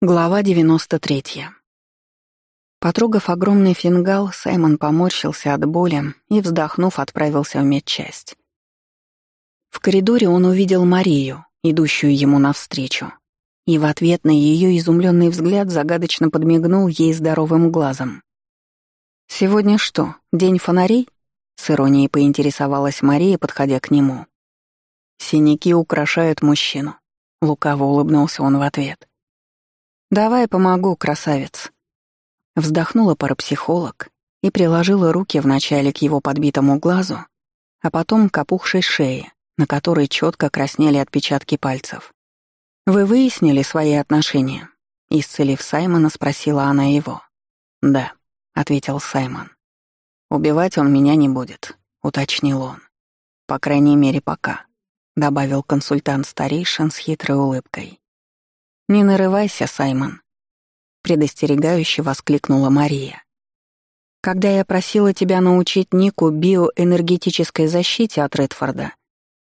Глава 93. Потрогав огромный фингал, Саймон поморщился от боли и, вздохнув, отправился в медчасть. В коридоре он увидел Марию, идущую ему навстречу, и в ответ на ее изумленный взгляд загадочно подмигнул ей здоровым глазом. «Сегодня что, день фонарей?» — с иронией поинтересовалась Мария, подходя к нему. «Синяки украшают мужчину», — лукаво улыбнулся он в ответ. «Давай помогу, красавец». Вздохнула парапсихолог и приложила руки вначале к его подбитому глазу, а потом к опухшей шее, на которой четко краснели отпечатки пальцев. «Вы выяснили свои отношения?» Исцелив Саймона, спросила она его. «Да», — ответил Саймон. «Убивать он меня не будет», — уточнил он. «По крайней мере, пока», — добавил консультант старейшин с хитрой улыбкой. «Не нарывайся, Саймон», — предостерегающе воскликнула Мария. «Когда я просила тебя научить Нику биоэнергетической защите от Редфорда,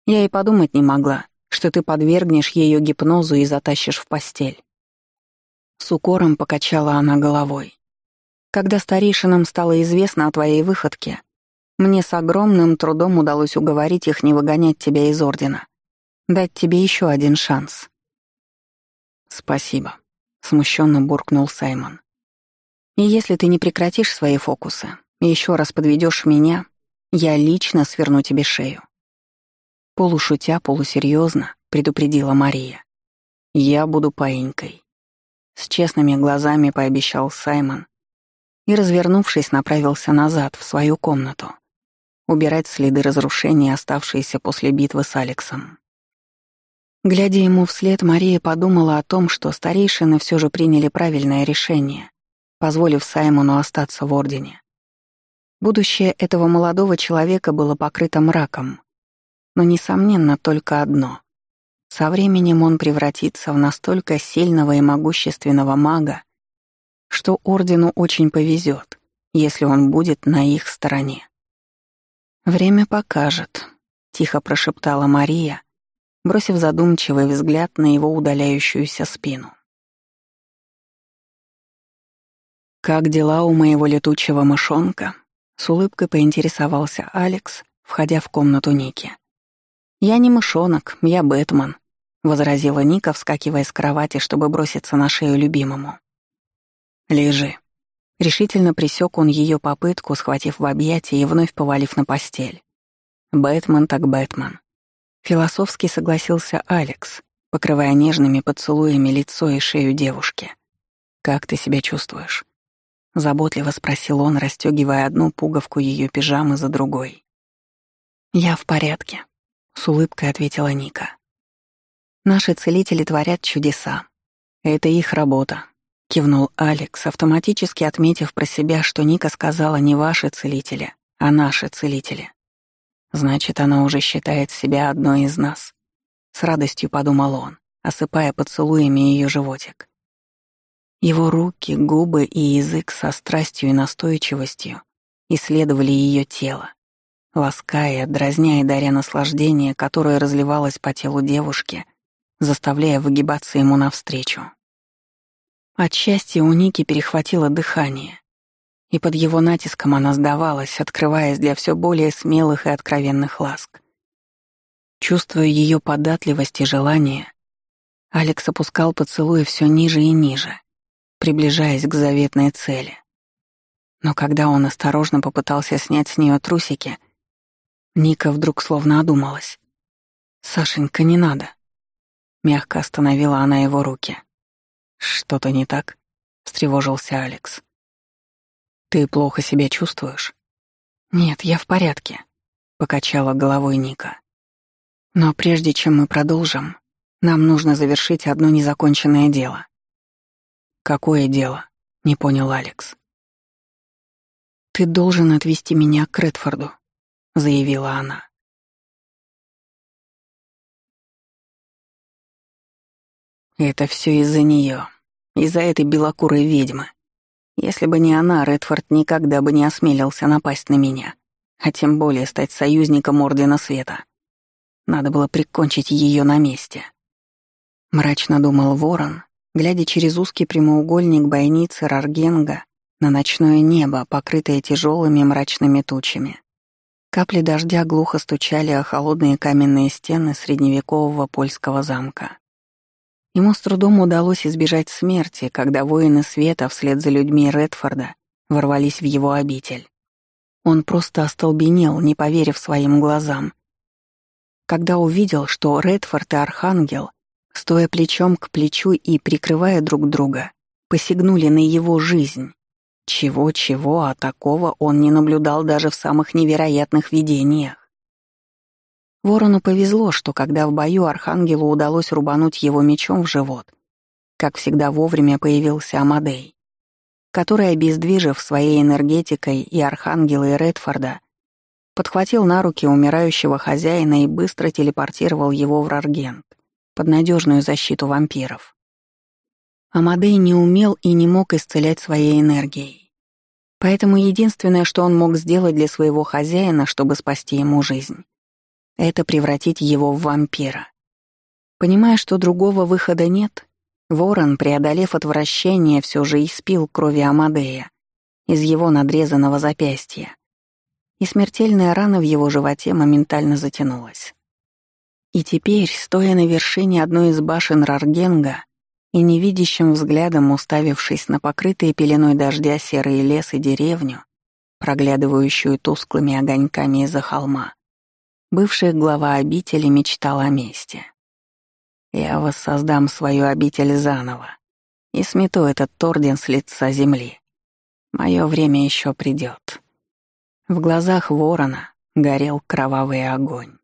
я и подумать не могла, что ты подвергнешь ее гипнозу и затащишь в постель». С укором покачала она головой. «Когда старейшинам стало известно о твоей выходке, мне с огромным трудом удалось уговорить их не выгонять тебя из Ордена, дать тебе еще один шанс». «Спасибо», — смущенно буркнул Саймон. «И если ты не прекратишь свои фокусы и еще раз подведешь меня, я лично сверну тебе шею». Полушутя, полусерьезно предупредила Мария. «Я буду паинькой». С честными глазами пообещал Саймон и, развернувшись, направился назад, в свою комнату, убирать следы разрушений, оставшиеся после битвы с Алексом. Глядя ему вслед, Мария подумала о том, что старейшины все же приняли правильное решение, позволив Саймону остаться в Ордене. Будущее этого молодого человека было покрыто мраком, но, несомненно, только одно. Со временем он превратится в настолько сильного и могущественного мага, что Ордену очень повезет, если он будет на их стороне. «Время покажет», — тихо прошептала Мария, бросив задумчивый взгляд на его удаляющуюся спину. «Как дела у моего летучего мышонка?» — с улыбкой поинтересовался Алекс, входя в комнату Ники. «Я не мышонок, я Бэтмен», — возразила Ника, вскакивая с кровати, чтобы броситься на шею любимому. «Лежи». Решительно присек он ее попытку, схватив в объятия и вновь повалив на постель. «Бэтмен так Бэтмен. Философски согласился Алекс, покрывая нежными поцелуями лицо и шею девушки. «Как ты себя чувствуешь?» Заботливо спросил он, расстегивая одну пуговку ее пижамы за другой. «Я в порядке», — с улыбкой ответила Ника. «Наши целители творят чудеса. Это их работа», — кивнул Алекс, автоматически отметив про себя, что Ника сказала не ваши целители, а наши целители. Значит, она уже считает себя одной из нас. С радостью подумал он, осыпая поцелуями ее животик. Его руки, губы и язык со страстью и настойчивостью исследовали ее тело, лаская, дразня и даря наслаждение, которое разливалось по телу девушки, заставляя выгибаться ему навстречу. От счастья у Ники перехватило дыхание, и под его натиском она сдавалась, открываясь для все более смелых и откровенных ласк. Чувствуя ее податливость и желание, Алекс опускал поцелуи все ниже и ниже, приближаясь к заветной цели. Но когда он осторожно попытался снять с нее трусики, Ника вдруг словно одумалась. «Сашенька, не надо». Мягко остановила она его руки. «Что-то не так?» — встревожился Алекс. «Ты плохо себя чувствуешь?» «Нет, я в порядке», — покачала головой Ника. «Но прежде чем мы продолжим, нам нужно завершить одно незаконченное дело». «Какое дело?» — не понял Алекс. «Ты должен отвезти меня к Редфорду», — заявила она. «Это все из-за нее, из-за этой белокурой ведьмы», если бы не она, Редфорд никогда бы не осмелился напасть на меня, а тем более стать союзником Ордена Света. Надо было прикончить ее на месте. Мрачно думал Ворон, глядя через узкий прямоугольник бойницы Раргенга на ночное небо, покрытое тяжелыми мрачными тучами. Капли дождя глухо стучали о холодные каменные стены средневекового польского замка. Ему с трудом удалось избежать смерти, когда воины света вслед за людьми Редфорда ворвались в его обитель. Он просто остолбенел, не поверив своим глазам. Когда увидел, что Редфорд и Архангел, стоя плечом к плечу и прикрывая друг друга, посягнули на его жизнь. Чего-чего, а такого он не наблюдал даже в самых невероятных видениях. Ворону повезло, что когда в бою Архангелу удалось рубануть его мечом в живот, как всегда вовремя появился Амадей, который, обездвижив своей энергетикой и Архангела, и Редфорда, подхватил на руки умирающего хозяина и быстро телепортировал его в Раргент под надежную защиту вампиров. Амадей не умел и не мог исцелять своей энергией. Поэтому единственное, что он мог сделать для своего хозяина, чтобы спасти ему жизнь, это превратить его в вампира. Понимая, что другого выхода нет, Ворон, преодолев отвращение, все же испил крови Амадея из его надрезанного запястья, и смертельная рана в его животе моментально затянулась. И теперь, стоя на вершине одной из башен Раргенга, и невидящим взглядом уставившись на покрытые пеленой дождя серый лес и деревню, проглядывающую тусклыми огоньками из-за холма, бывший глава обители мечтал о мести. «Я воссоздам свою обитель заново и смету этот орден с лица земли. Мое время еще придет». В глазах ворона горел кровавый огонь.